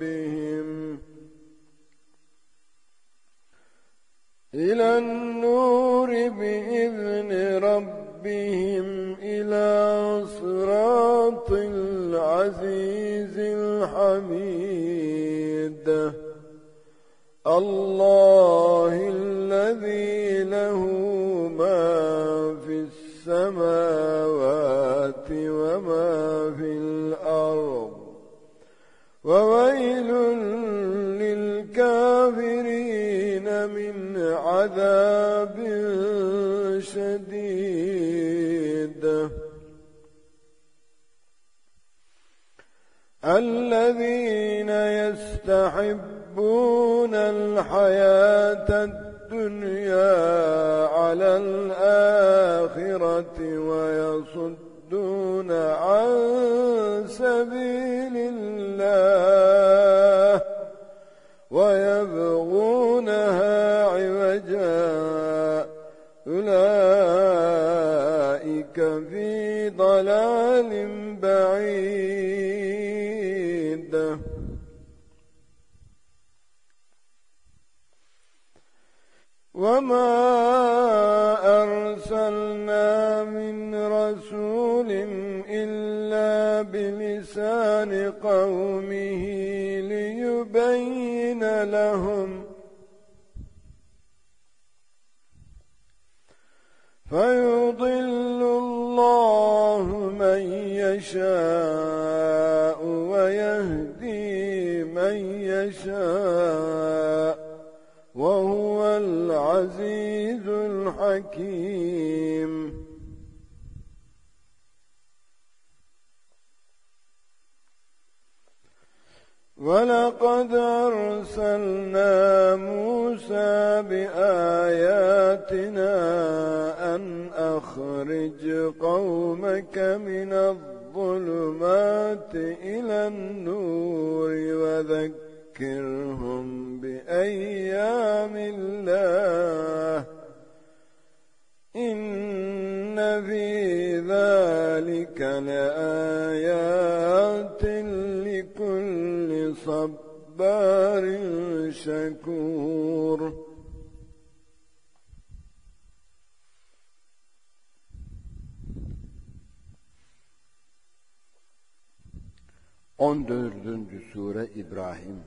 ربهم إلى النور بإذن ربهم إلى صراط العزيز الحميد. الله الذي له ما في السماوات وما في الأرض. وويل عذاب شديد. الذين يستحبون الحياة الدنيا على الآخرة ويصدون عن سبيل الله. ضلال بعيد. وما أرسلنا من رسول إلا بلسان يشاء ويهدي من يشاء وهو العزيز الحكيم. ولقد أرسلنا موسى بآياتنا أن أخرج قومك من الظلمات إلى النور وذكرهم بأيام الله. إن في ذلك لآيات لكل صبار شكور. On dördüncü sure İbrahim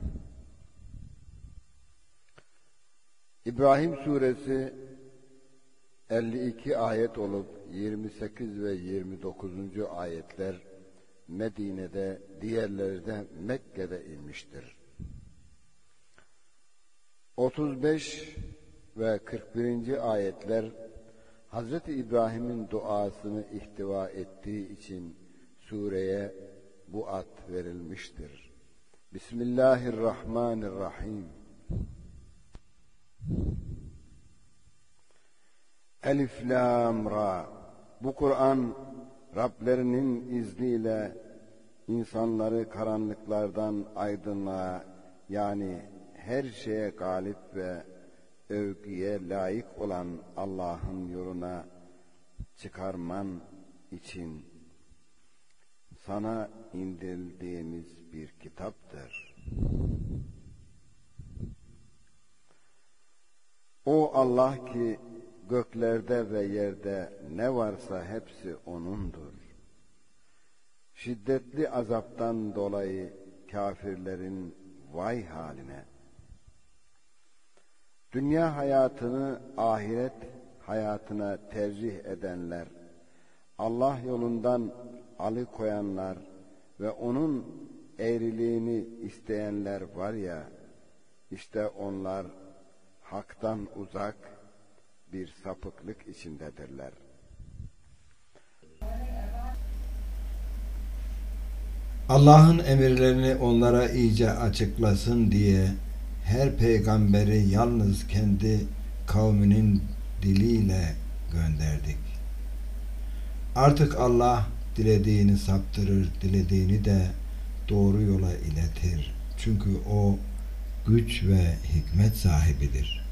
İbrahim suresi 52 ayet olup 28 ve 29. ayetler Medine'de, diğerleri de Mekke'de inmiştir. 35 ve 41. ayetler Hz. İbrahim'in duasını ihtiva ettiği için sureye bu ad verilmiştir. Bismillahirrahmanirrahim. Elif Lam Ra Bu Kur'an Rablerinin izniyle insanları karanlıklardan aydınlığa yani her şeye galip ve övgüye layık olan Allah'ın yoluna çıkarman için sana indirdiğimiz bir kitaptır. O Allah ki göklerde ve yerde ne varsa hepsi O'nundur. Şiddetli azaptan dolayı kafirlerin vay haline. Dünya hayatını ahiret hayatına tercih edenler, Allah yolundan alıkoyanlar ve onun eğriliğini isteyenler var ya, işte onlar haktan uzak bir sapıklık içindedirler. Allah'ın emirlerini onlara iyice açıklasın diye her peygamberi yalnız kendi kavminin diliyle gönderdik. Artık Allah dilediğini saptırır, dilediğini de doğru yola iletir. Çünkü o güç ve hikmet sahibidir.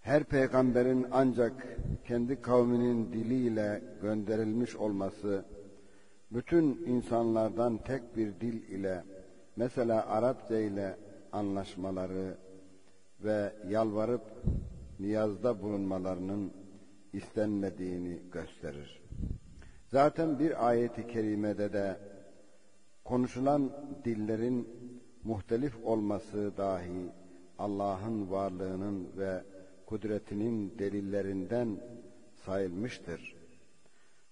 Her peygamberin ancak kendi kavminin diliyle gönderilmiş olması, bütün insanlardan tek bir dil ile, mesela Arapça ile anlaşmaları ve yalvarıp niyazda bulunmalarının istenmediğini gösterir. Zaten bir ayeti kerimede de konuşulan dillerin muhtelif olması dahi Allah'ın varlığının ve kudretinin delillerinden sayılmıştır.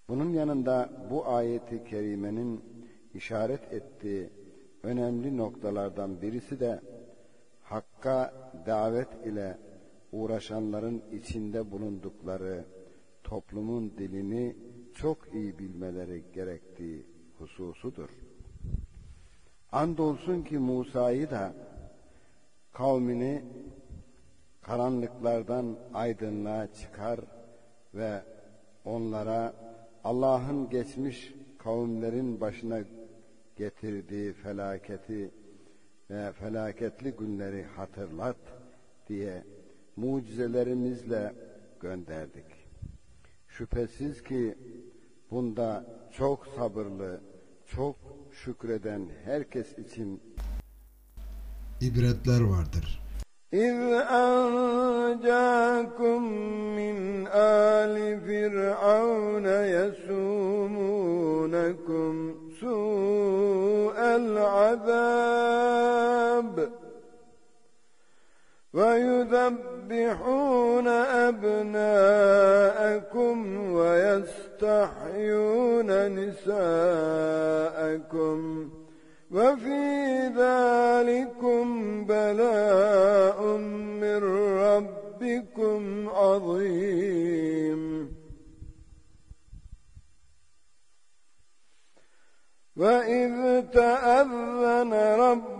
Bunun yanında bu ayeti kerimenin işaret ettiği önemli noktalardan birisi de Hakka davet ile uğraşanların içinde bulundukları toplumun dilini çok iyi bilmeleri gerektiği hususudur. Andolsun ki Musa'yı da kavmini karanlıklardan aydınlığa çıkar ve onlara Allah'ın geçmiş kavimlerin başına getirdiği felaketi ve felaketli günleri hatırlat diye mucizelerimizle gönderdik. Şüphesiz ki bunda çok sabırlı, çok şükreden herkes için ibretler vardır. İz ancakum min ali firavun yesumunakum su'el azab ve yudab ويذبحون أبناءكم ويستحيون نساءكم وفي ذلكم بلاء من ربكم عظيم. وإذ تأذن ربكم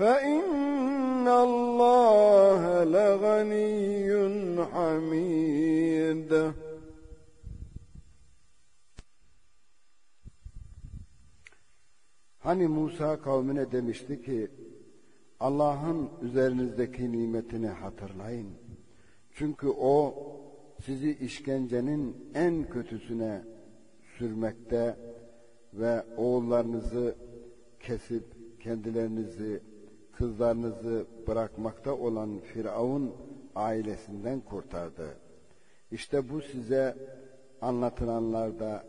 فإن الله لغني حميد Hani Musa kavmine demişti ki Allah'ın üzerinizdeki nimetini hatırlayın. Çünkü o sizi işkencenin en kötüsüne sürmekte ve oğullarınızı kesip kendilerinizi, kızlarınızı bırakmakta olan Firavun ailesinden kurtardı. İşte bu size anlatılanlarda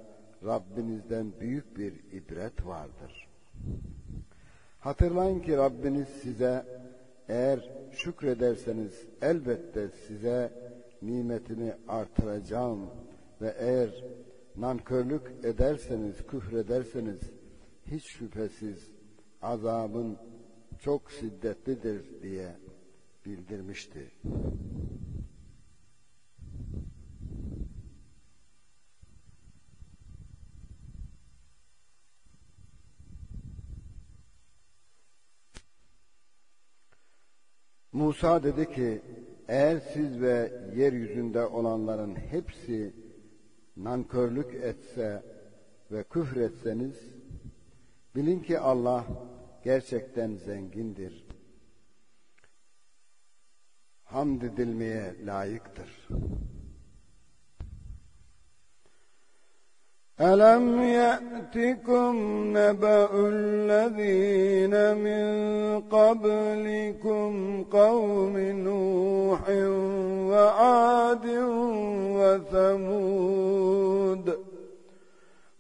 Rabbinizden büyük bir ibret vardır. Hatırlayın ki Rabbiniz size eğer şükrederseniz elbette size nimetini artıracağım ve eğer nankörlük ederseniz, küfrederseniz hiç şüphesiz azabın çok şiddetlidir diye bildirmişti. Musa dedi ki eğer siz ve yeryüzünde olanların hepsi nankörlük etse ve küfretseniz bilin ki Allah gerçekten zengindir. Hamd edilmeye layıktır. ألم يأتكم نبأ الذين من قبلكم قوم نوح وعاد وثمود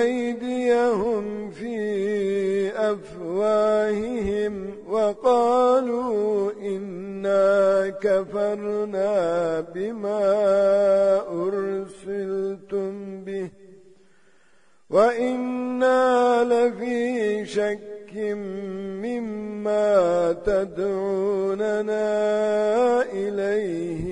أيديهم في أفواههم وقالوا إنا كفرنا بما أرسلتم به وإنا لفي شك مما تدعوننا إليه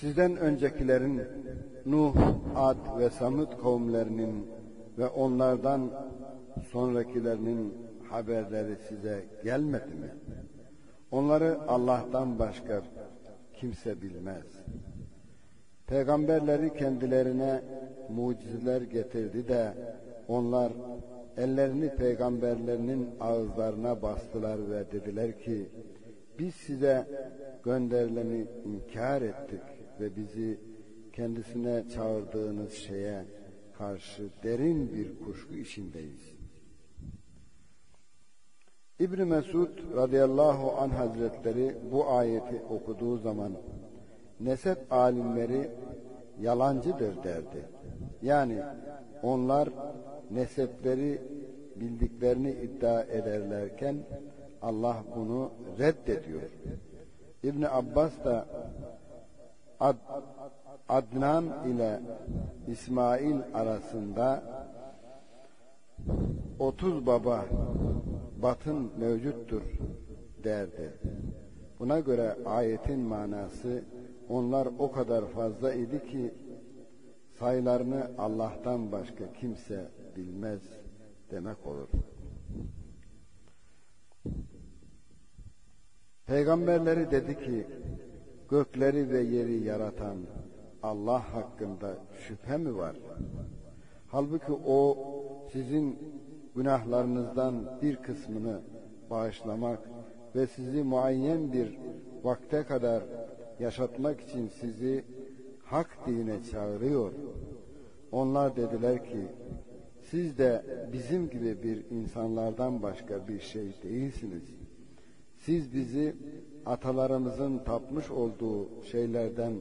Sizden öncekilerin Nuh, Ad ve Samud kavimlerinin ve onlardan sonrakilerinin haberleri size gelmedi mi? Onları Allah'tan başka kimse bilmez. Peygamberleri kendilerine mucizeler getirdi de onlar ellerini peygamberlerinin ağızlarına bastılar ve dediler ki biz size gönderileni inkar ettik ve bizi kendisine çağırdığınız şeye karşı derin bir kuşku içindeyiz. İbn Mesud radıyallahu an hazretleri bu ayeti okuduğu zaman nesep alimleri yalancıdır derdi. Yani onlar nesepleri bildiklerini iddia ederlerken Allah bunu reddediyor. İbn Abbas da Ad, Adnan ile İsmail arasında 30 baba batın mevcuttur derdi. Buna göre ayetin manası onlar o kadar fazla idi ki sayılarını Allah'tan başka kimse bilmez demek olur. Peygamberleri dedi ki gökleri ve yeri yaratan Allah hakkında şüphe mi var? Halbuki o sizin günahlarınızdan bir kısmını bağışlamak ve sizi muayyen bir vakte kadar yaşatmak için sizi hak dine çağırıyor. Onlar dediler ki siz de bizim gibi bir insanlardan başka bir şey değilsiniz. Siz bizi atalarımızın tapmış olduğu şeylerden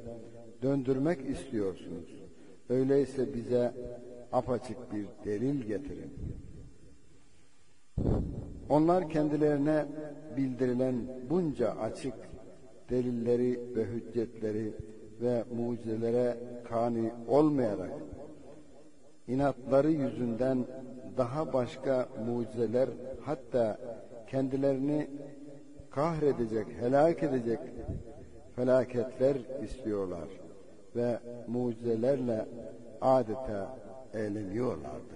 döndürmek istiyorsunuz. Öyleyse bize apaçık bir delil getirin. Onlar kendilerine bildirilen bunca açık delilleri ve hüccetleri ve mucizelere kani olmayarak inatları yüzünden daha başka mucizeler hatta kendilerini kahredecek, helak edecek felaketler istiyorlar ve mucizelerle adeta eğleniyorlardı.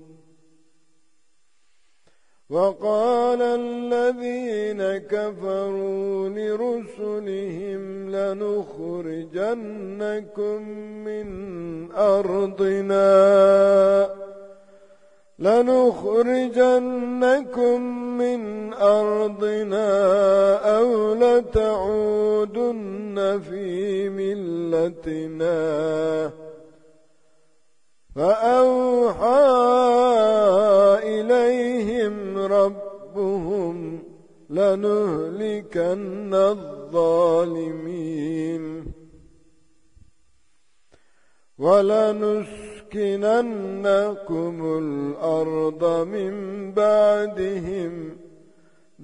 وقال الذين كفروا لرسلهم لنخرجنكم من أرضنا. لنخرجنكم من أرضنا أو لتعودن في ملتنا. فأوحى إليهم ربهم لنهلكن الظالمين ولنسكننكم الأرض من بعدهم.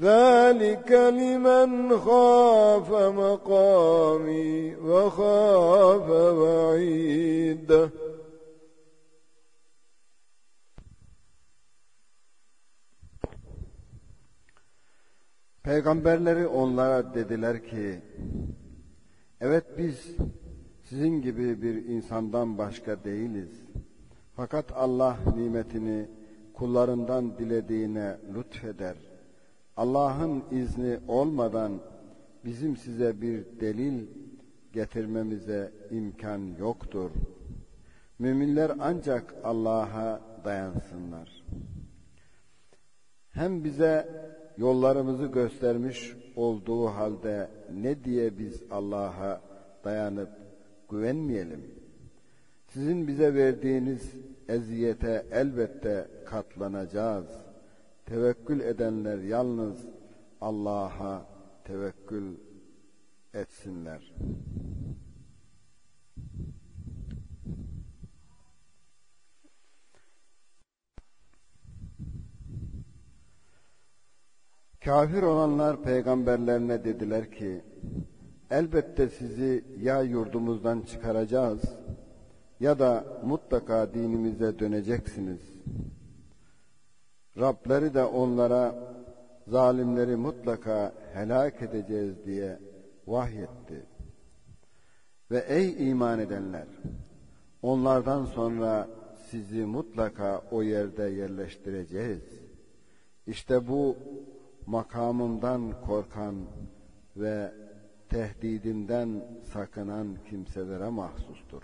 ذلك لمن خاف مقامي وخاف وعيد Peygamberleri onlara dediler ki, evet biz sizin gibi bir insandan başka değiliz. Fakat Allah nimetini kullarından dilediğine lütfeder. Allah'ın izni olmadan bizim size bir delil getirmemize imkan yoktur. Müminler ancak Allah'a dayansınlar. Hem bize yollarımızı göstermiş olduğu halde ne diye biz Allah'a dayanıp güvenmeyelim. Sizin bize verdiğiniz eziyete elbette katlanacağız. Tevekkül edenler yalnız Allah'a tevekkül etsinler. Kafir olanlar peygamberlerine dediler ki, elbette sizi ya yurdumuzdan çıkaracağız ya da mutlaka dinimize döneceksiniz. Rableri de onlara zalimleri mutlaka helak edeceğiz diye vahyetti. Ve ey iman edenler! Onlardan sonra sizi mutlaka o yerde yerleştireceğiz. İşte bu makamımdan korkan ve tehdidimden sakınan kimselere mahsustur.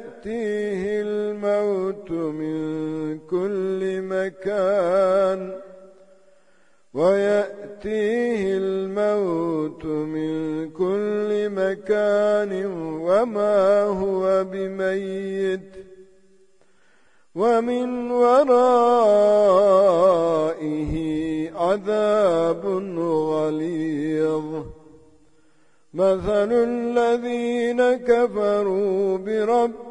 ويأتيه الموت من كل مكان ويأتيه الموت من كل مكان وما هو بميت ومن ورائه عذاب غليظ. مثل الذين كفروا بربهم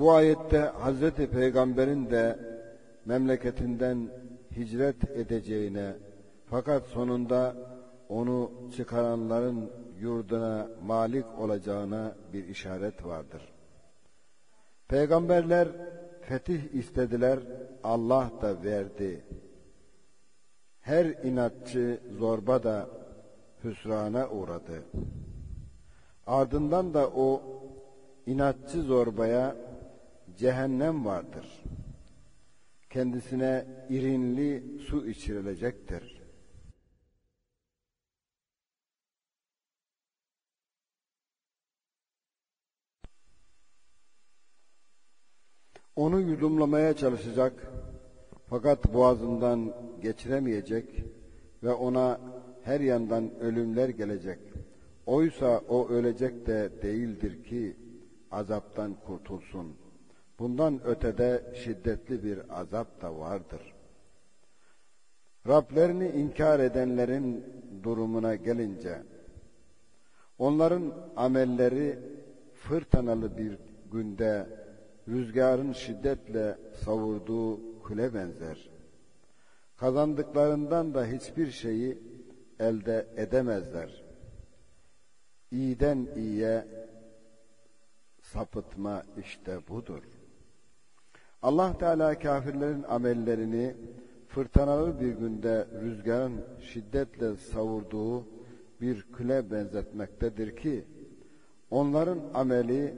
Bu ayette Hazreti Peygamber'in de memleketinden hicret edeceğine fakat sonunda onu çıkaranların yurduna malik olacağına bir işaret vardır. Peygamberler fetih istediler, Allah da verdi. Her inatçı zorba da hüsrana uğradı. Ardından da o inatçı zorbaya cehennem vardır. Kendisine irinli su içirilecektir. Onu yudumlamaya çalışacak fakat boğazından geçiremeyecek ve ona her yandan ölümler gelecek. Oysa o ölecek de değildir ki azaptan kurtulsun. Bundan ötede şiddetli bir azap da vardır. Rablerini inkar edenlerin durumuna gelince, onların amelleri fırtınalı bir günde rüzgarın şiddetle savurduğu kule benzer. Kazandıklarından da hiçbir şeyi elde edemezler. İyiden iyiye sapıtma işte budur. Allah Teala kafirlerin amellerini fırtınalı bir günde rüzgarın şiddetle savurduğu bir küle benzetmektedir ki onların ameli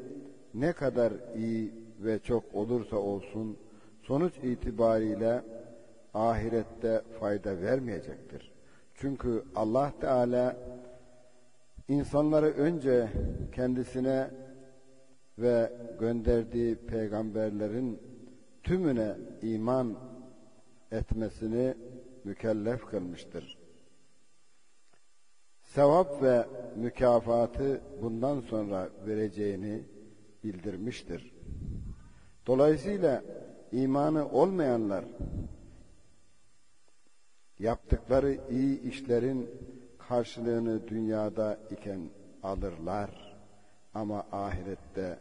ne kadar iyi ve çok olursa olsun sonuç itibariyle ahirette fayda vermeyecektir. Çünkü Allah Teala insanları önce kendisine ve gönderdiği peygamberlerin tümüne iman etmesini mükellef kılmıştır. Sevap ve mükafatı bundan sonra vereceğini bildirmiştir. Dolayısıyla imanı olmayanlar yaptıkları iyi işlerin karşılığını dünyada iken alırlar ama ahirette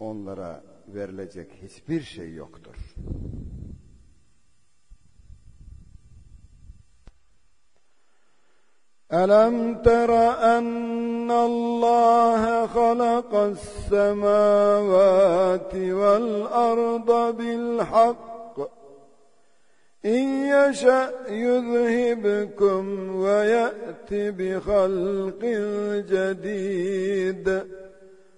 onlara verilecek hiçbir şey yoktur. ألم تر أن الله خلق السماوات والأرض بالحق إن يشأ يذهبكم ويأت بخلق جديد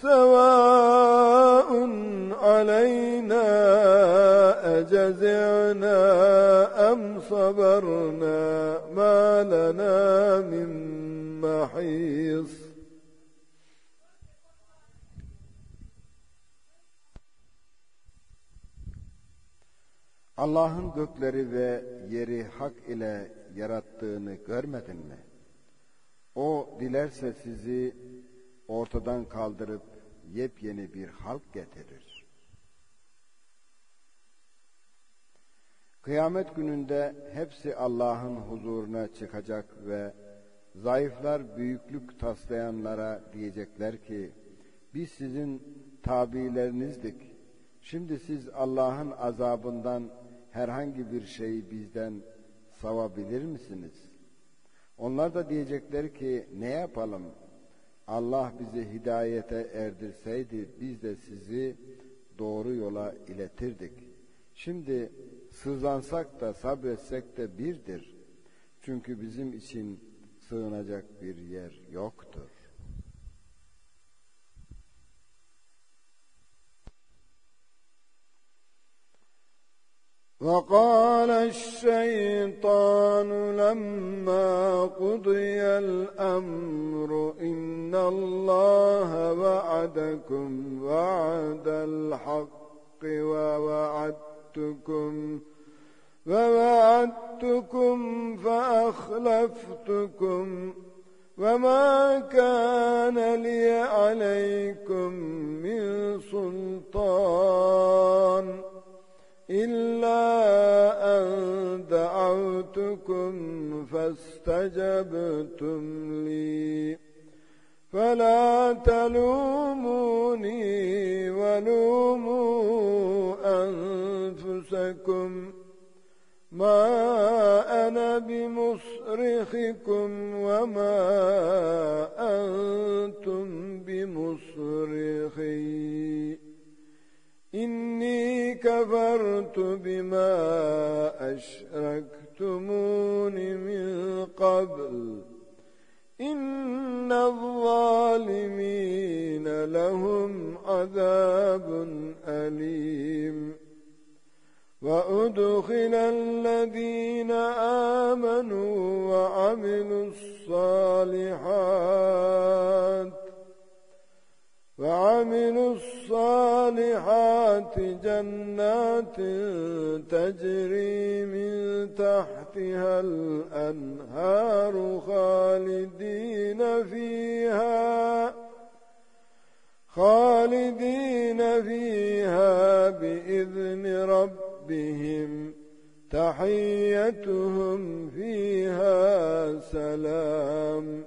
سواء علينا أجزعنا أم صبرنا ما لنا من محيص Allah'ın gökleri ve yeri hak ile yarattığını görmedin mi? O dilerse sizi ortadan kaldırıp yepyeni bir halk getirir. Kıyamet gününde hepsi Allah'ın huzuruna çıkacak ve zayıflar büyüklük taslayanlara diyecekler ki biz sizin tabilerinizdik. Şimdi siz Allah'ın azabından herhangi bir şeyi bizden savabilir misiniz? Onlar da diyecekler ki ne yapalım? Allah bizi hidayete erdirseydi biz de sizi doğru yola iletirdik. Şimdi sızlansak da sabretsek de birdir. Çünkü bizim için sığınacak bir yer yoktur. وقال الشيطان لما قضي الأمر إن الله وعدكم وعد الحق ووعدتكم ووعدتكم فأخلفتكم وما كان لي عليكم من سلطان إلا أن دعوتكم فاستجبتم لي. فلا تلوموني ولوموا أنفسكم. ما أنا بمصرخكم وما أنتم بمصرخي. إني كفرت بما أشركتمون من قبل. إن الظالمين لهم عذاب أليم. وأدخل الذين آمنوا وعملوا الصالحات وعملوا الصالحات جنات تجري من تحتها الأنهار خالدين فيها خالدين فيها بإذن ربهم. تحيتهم فيها سلام.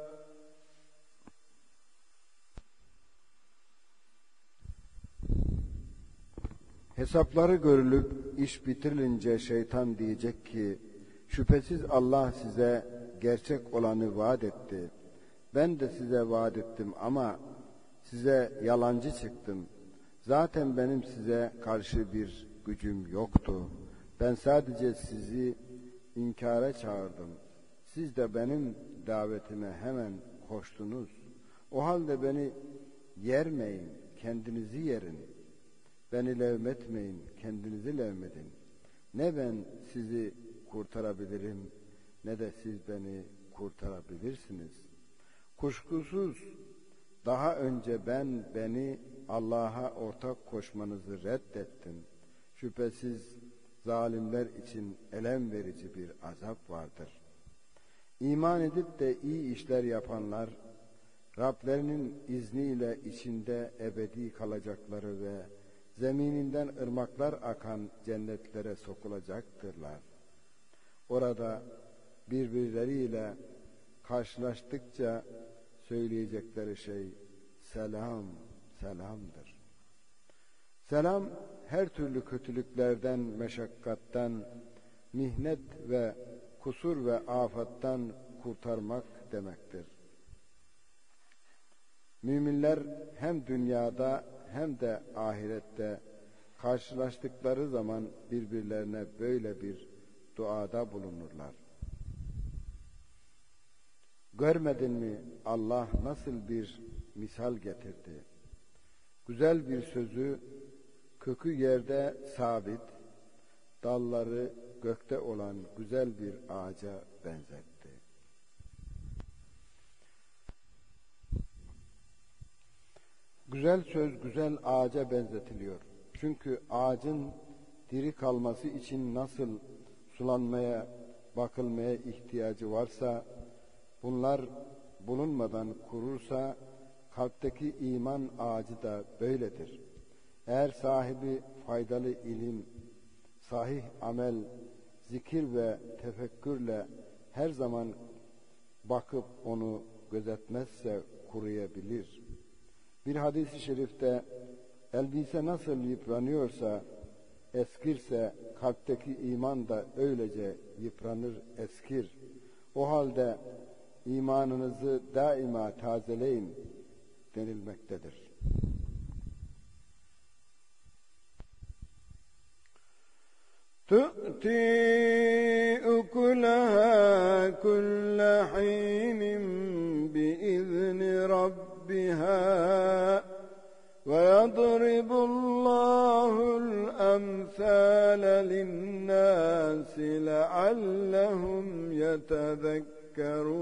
Hesapları görülüp iş bitirilince şeytan diyecek ki şüphesiz Allah size gerçek olanı vaat etti. Ben de size vaat ettim ama size yalancı çıktım. Zaten benim size karşı bir gücüm yoktu. Ben sadece sizi inkara çağırdım. Siz de benim davetime hemen koştunuz. O halde beni yermeyin, kendinizi yerin.'' Beni levmetmeyin, kendinizi levmedin. Ne ben sizi kurtarabilirim, ne de siz beni kurtarabilirsiniz. Kuşkusuz daha önce ben beni Allah'a ortak koşmanızı reddettim. Şüphesiz zalimler için elem verici bir azap vardır. İman edip de iyi işler yapanlar, Rablerinin izniyle içinde ebedi kalacakları ve zemininden ırmaklar akan cennetlere sokulacaktırlar. Orada birbirleriyle karşılaştıkça söyleyecekleri şey selam, selamdır. Selam her türlü kötülüklerden, meşakkattan, mihnet ve kusur ve afattan kurtarmak demektir. Müminler hem dünyada hem de ahirette karşılaştıkları zaman birbirlerine böyle bir duada bulunurlar. Görmedin mi Allah nasıl bir misal getirdi? Güzel bir sözü kökü yerde sabit, dalları gökte olan güzel bir ağaca benzetti. Güzel söz güzel ağaca benzetiliyor. Çünkü ağacın diri kalması için nasıl sulanmaya, bakılmaya ihtiyacı varsa, bunlar bulunmadan kurursa, kalpteki iman ağacı da böyledir. Eğer sahibi faydalı ilim, sahih amel, zikir ve tefekkürle her zaman bakıp onu gözetmezse kuruyabilir. Bir hadisi şerifte elbise nasıl yıpranıyorsa, eskirse kalpteki iman da öylece yıpranır, eskir. O halde imanınızı daima tazeleyin denilmektedir. تؤتي أكلها كل حين ربها ويضرب الله الأمثال للناس لعلهم يتذكرون.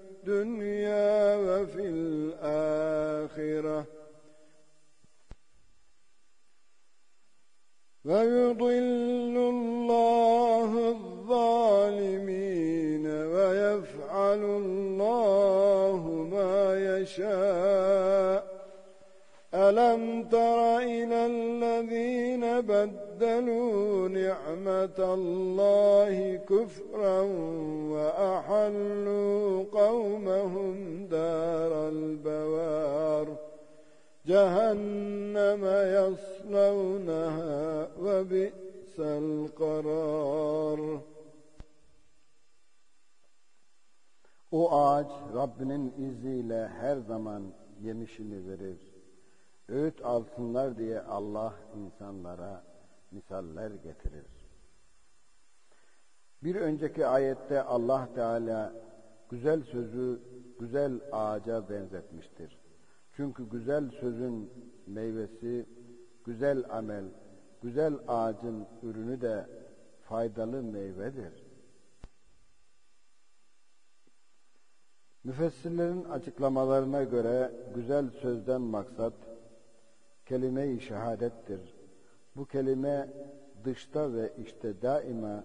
الدنيا وفي الآخرة. ويضل الله الظالمين ويفعل الله ما يشاء. ألم تر إلى الذين بدلوا نعمة الله كفرا وأحلوا قومهم دار البوار جهنم يصلونها وبئس القرار O ağaç Rabbinin izniyle her zaman yemişini verir. öğüt alsınlar diye Allah insanlara misaller getirir. Bir önceki ayette Allah Teala güzel sözü güzel ağaca benzetmiştir. Çünkü güzel sözün meyvesi, güzel amel, güzel ağacın ürünü de faydalı meyvedir. Müfessirlerin açıklamalarına göre güzel sözden maksat kelime-i şehadettir. Bu kelime dışta ve işte daima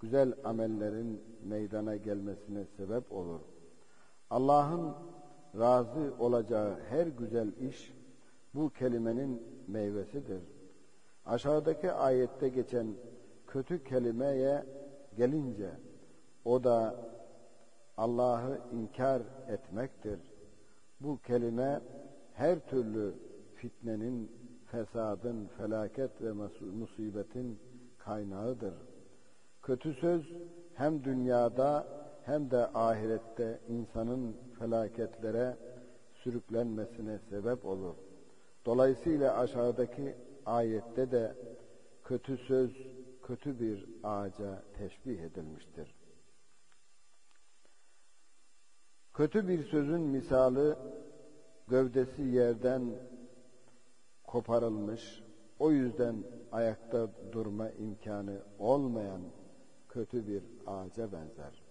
güzel amellerin meydana gelmesine sebep olur. Allah'ın razı olacağı her güzel iş bu kelimenin meyvesidir. Aşağıdaki ayette geçen kötü kelimeye gelince o da Allah'ı inkar etmektir. Bu kelime her türlü fitnenin, fesadın, felaket ve musibetin kaynağıdır. Kötü söz hem dünyada hem de ahirette insanın felaketlere sürüklenmesine sebep olur. Dolayısıyla aşağıdaki ayette de kötü söz kötü bir ağaca teşbih edilmiştir. Kötü bir sözün misali gövdesi yerden koparılmış, o yüzden ayakta durma imkanı olmayan kötü bir ağaca benzer.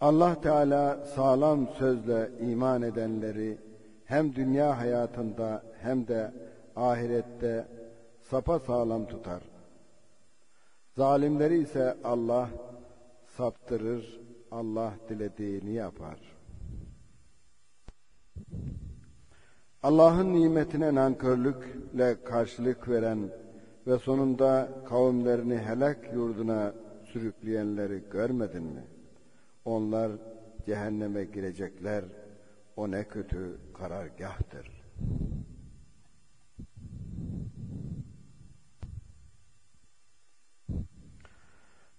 Allah Teala sağlam sözle iman edenleri hem dünya hayatında hem de ahirette sapa sağlam tutar. Zalimleri ise Allah saptırır, Allah dilediğini yapar. Allah'ın nimetine nankörlükle karşılık veren ve sonunda kavimlerini helak yurduna sürükleyenleri görmedin mi? Onlar cehenneme girecekler. O ne kötü karargahtır.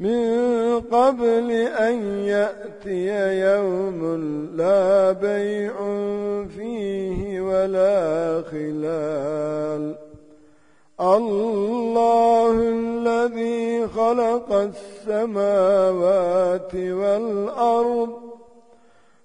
من قبل أن يأتي يوم لا بيع فيه ولا خلال. الله الذي خلق السماوات والأرض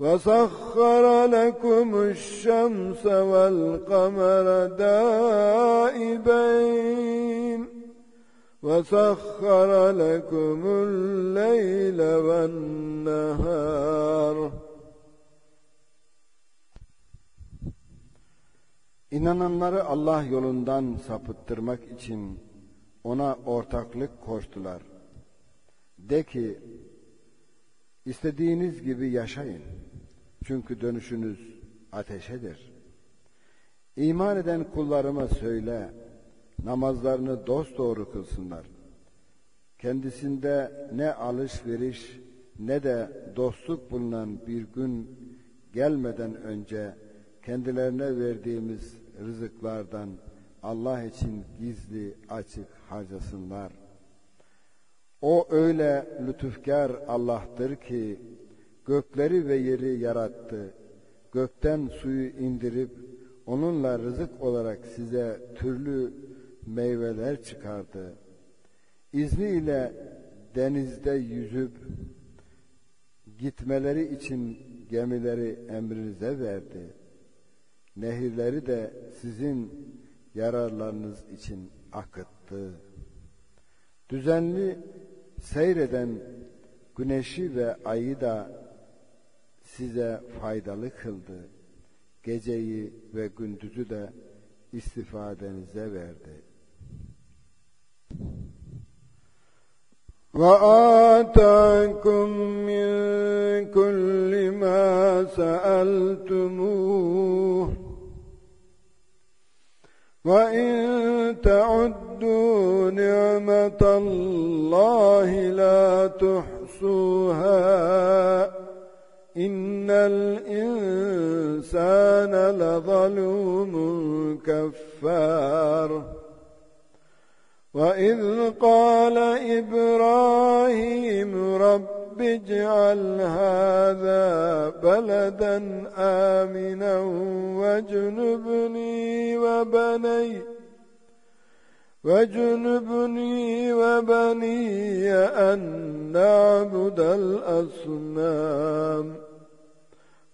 وسخر لكم الشمس والقمر دائبين وسخر لكم الليل والنهار İnananları Allah yolundan sapıttırmak için ona ortaklık koştular. De ki, istediğiniz gibi yaşayın. Çünkü dönüşünüz ateşedir. İman eden kullarıma söyle, namazlarını dosdoğru kılsınlar. Kendisinde ne alışveriş ne de dostluk bulunan bir gün gelmeden önce kendilerine verdiğimiz rızıklardan Allah için gizli açık harcasınlar. O öyle lütufkar Allah'tır ki gökleri ve yeri yarattı. Gökten suyu indirip onunla rızık olarak size türlü meyveler çıkardı. İzniyle denizde yüzüp gitmeleri için gemileri emrinize verdi. Nehirleri de sizin yararlarınız için akıttı. Düzenli seyreden güneşi ve ayı da size faydalı kıldı. Geceyi ve gündüzü de istifadenize verdi. وآتاكم من كل ما سألتموه وإن تعدوا نعمة الله لا تحصوها إن الإنسان لظلوم كفار وإذ قال إبراهيم رب اجعل هذا بلدا آمنا واجنبني وبني واجنبني وبني أن نعبد الأصنام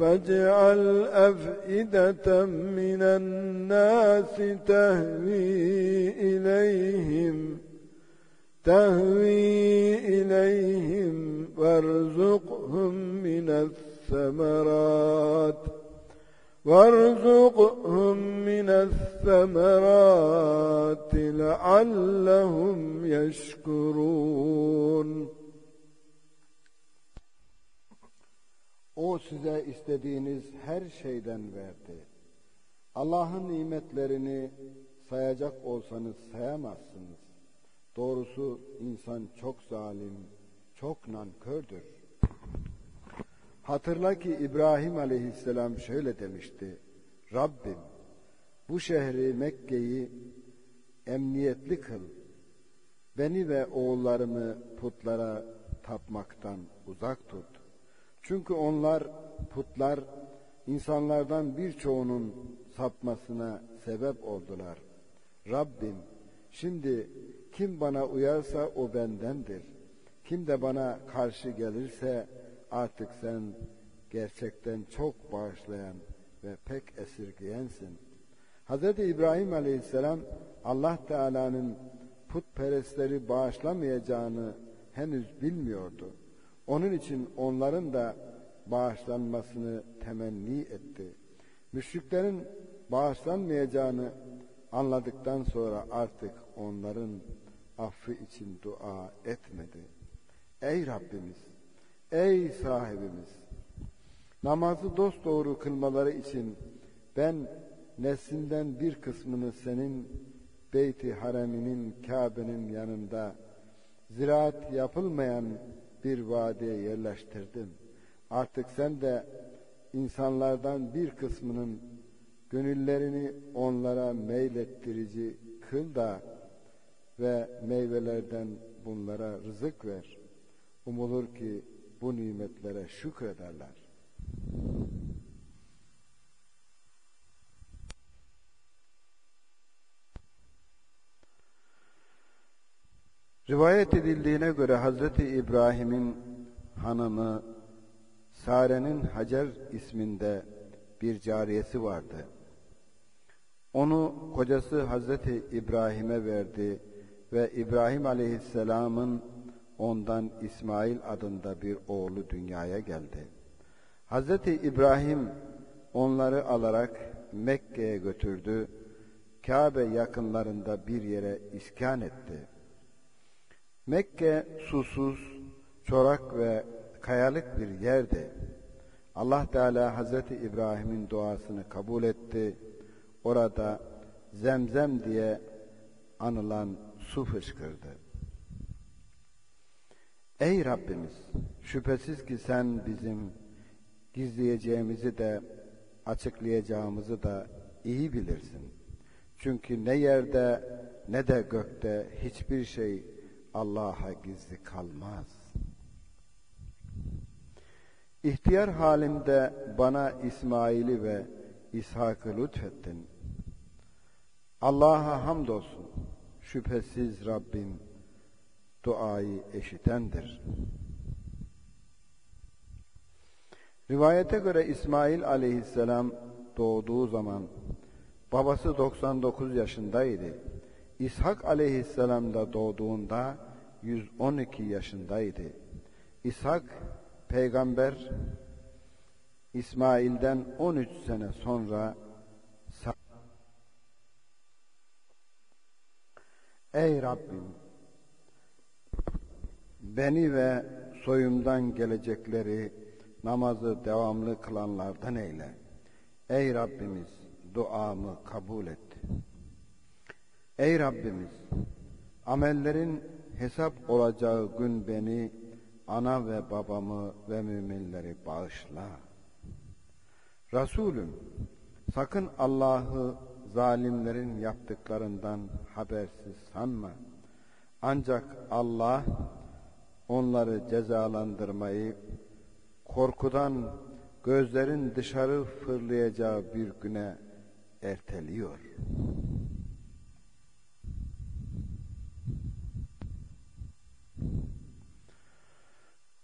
فاجعل أفئدة من الناس تهوي إليهم تهوي إليهم وارزقهم من الثمرات وارزقهم من الثمرات لعلهم يشكرون. O size istediğiniz her şeyden verdi. Allah'ın nimetlerini sayacak olsanız sayamazsınız. Doğrusu insan çok zalim, çok nankördür. Hatırla ki İbrahim aleyhisselam şöyle demişti. Rabbim bu şehri Mekke'yi emniyetli kıl. Beni ve oğullarımı putlara tapmaktan uzak tut. Çünkü onlar putlar insanlardan birçoğunun sapmasına sebep oldular. Rabbim şimdi kim bana uyarsa o bendendir. Kim de bana karşı gelirse artık sen gerçekten çok bağışlayan ve pek esirgeyensin. Hz. İbrahim aleyhisselam Allah Teala'nın putperestleri bağışlamayacağını henüz bilmiyordu. Onun için onların da bağışlanmasını temenni etti. Müşriklerin bağışlanmayacağını anladıktan sonra artık onların affı için dua etmedi. Ey Rabbimiz, ey sahibimiz, namazı dosdoğru kılmaları için ben neslinden bir kısmını senin Beyti Hareminin Kabe'nin yanında ziraat yapılmayan bir vadiye yerleştirdim. Artık sen de insanlardan bir kısmının gönüllerini onlara meylettirici kıl da ve meyvelerden bunlara rızık ver. Umulur ki bu nimetlere şükrederler. Rivayet edildiğine göre Hazreti İbrahim'in hanımı Sare'nin Hacer isminde bir cariyesi vardı. Onu kocası Hazreti İbrahim'e verdi ve İbrahim Aleyhisselam'ın ondan İsmail adında bir oğlu dünyaya geldi. Hazreti İbrahim onları alarak Mekke'ye götürdü. Kabe yakınlarında bir yere iskan etti. Mekke susuz, çorak ve kayalık bir yerdi. Allah Teala Hazreti İbrahim'in duasını kabul etti. Orada zemzem diye anılan su fışkırdı. Ey Rabbimiz! Şüphesiz ki sen bizim gizleyeceğimizi de açıklayacağımızı da iyi bilirsin. Çünkü ne yerde ne de gökte hiçbir şey Allah'a gizli kalmaz. İhtiyar halimde bana İsmail'i ve İshak'ı lütfettin. Allah'a hamdolsun. Şüphesiz Rabbim duayı eşitendir. Rivayete göre İsmail aleyhisselam doğduğu zaman babası 99 yaşındaydı. İshak aleyhisselam da doğduğunda 112 yaşındaydı. İshak peygamber İsmail'den 13 sene sonra Ey Rabbim beni ve soyumdan gelecekleri namazı devamlı kılanlardan eyle. Ey Rabbimiz duamı kabul et. Ey Rabbimiz amellerin hesap olacağı gün beni, ana ve babamı ve müminleri bağışla. Resulüm sakın Allah'ı zalimlerin yaptıklarından habersiz sanma. Ancak Allah onları cezalandırmayı korkudan gözlerin dışarı fırlayacağı bir güne erteliyor.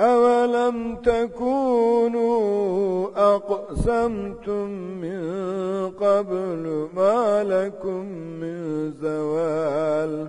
أولم تكونوا أقسمتم من قبل ما لكم من زوال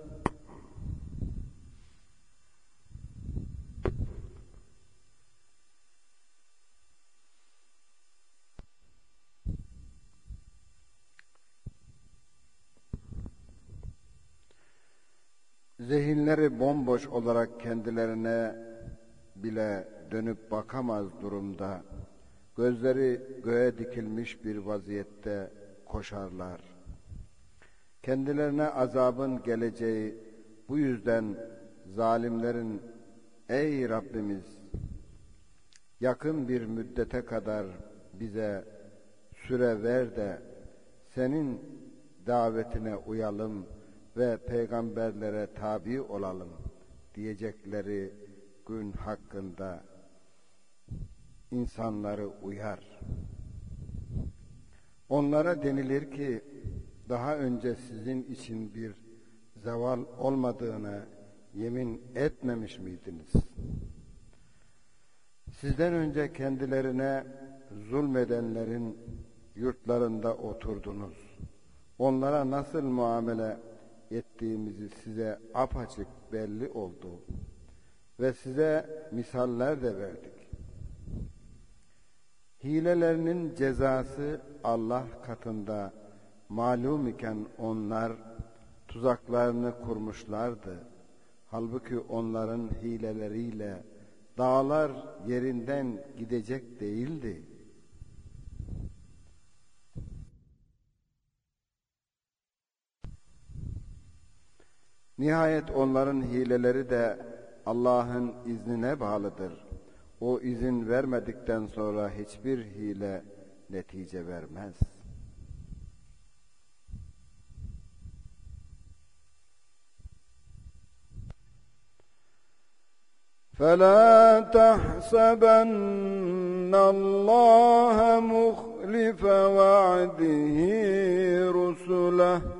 Zihinleri bomboş olarak kendilerine bile dönüp bakamaz durumda, gözleri göğe dikilmiş bir vaziyette koşarlar. Kendilerine azabın geleceği bu yüzden zalimlerin ey Rabbimiz yakın bir müddete kadar bize süre ver de senin davetine uyalım ve peygamberlere tabi olalım diyecekleri gün hakkında insanları uyar. Onlara denilir ki daha önce sizin için bir zeval olmadığına yemin etmemiş miydiniz? Sizden önce kendilerine zulmedenlerin yurtlarında oturdunuz. Onlara nasıl muamele ettiğimizi size apaçık belli oldu ve size misaller de verdik. Hilelerinin cezası Allah katında malum iken onlar tuzaklarını kurmuşlardı. Halbuki onların hileleriyle dağlar yerinden gidecek değildi. Nihayet onların hileleri de Allah'ın iznine bağlıdır. O izin vermedikten sonra hiçbir hile netice vermez. فلا تحسبن الله مخلف وعده رسله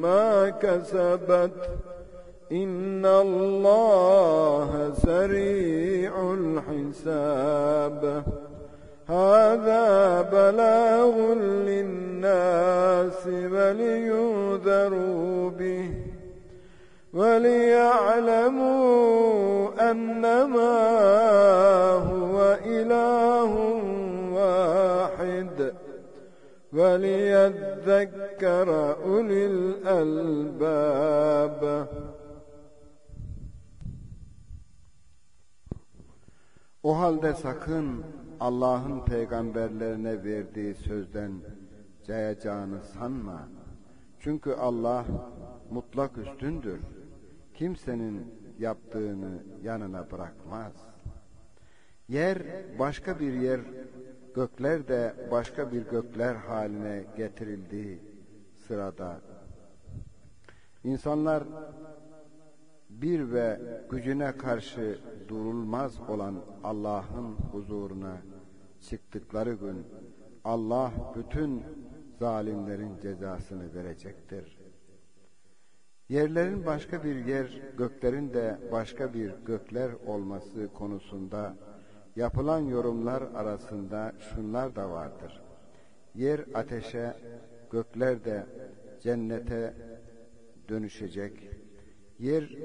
ما كسبت إن الله سريع الحساب. هذا بلاغ للناس ولينذروا به وليعلموا أنما هو إله وليذكر أولي الألباب O halde sakın Allah'ın peygamberlerine verdiği sözden cayacağını sanma. Çünkü Allah mutlak üstündür. Kimsenin yaptığını yanına bırakmaz. Yer başka bir yer, gökler de başka bir gökler haline getirildiği sırada insanlar bir ve gücüne karşı durulmaz olan Allah'ın huzuruna çıktıkları gün Allah bütün zalimlerin cezasını verecektir. Yerlerin başka bir yer, göklerin de başka bir gökler olması konusunda yapılan yorumlar arasında şunlar da vardır. Yer ateşe, gökler de cennete dönüşecek. Yer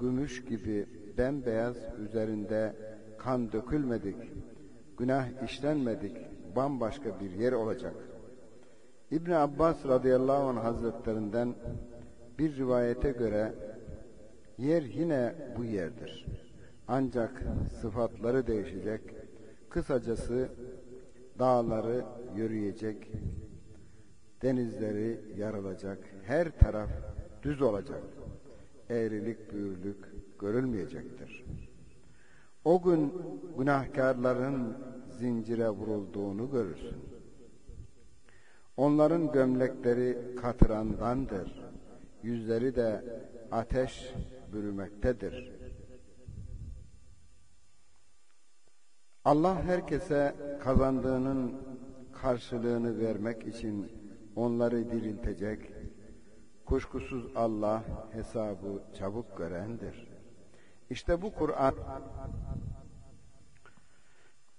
gümüş gibi bembeyaz üzerinde kan dökülmedik, günah işlenmedik, bambaşka bir yer olacak. İbn Abbas radıyallahu anh hazretlerinden bir rivayete göre yer yine bu yerdir. Ancak sıfatları değişecek. Kısacası dağları yürüyecek, denizleri yarılacak, her taraf düz olacak. Eğrilik büyürlük görülmeyecektir. O gün günahkarların zincire vurulduğunu görürsün. Onların gömlekleri katırandandır. Yüzleri de ateş bürümektedir. Allah herkese kazandığının karşılığını vermek için onları diriltecek. Kuşkusuz Allah hesabı çabuk görendir. İşte bu Kur'an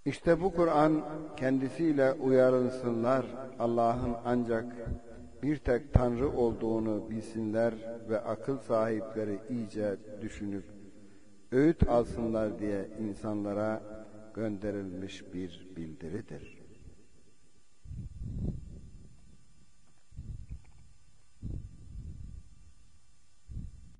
işte bu Kur'an kendisiyle uyarılsınlar. Allah'ın ancak bir tek Tanrı olduğunu bilsinler ve akıl sahipleri iyice düşünüp öğüt alsınlar diye insanlara gönderilmiş bir bildiridir.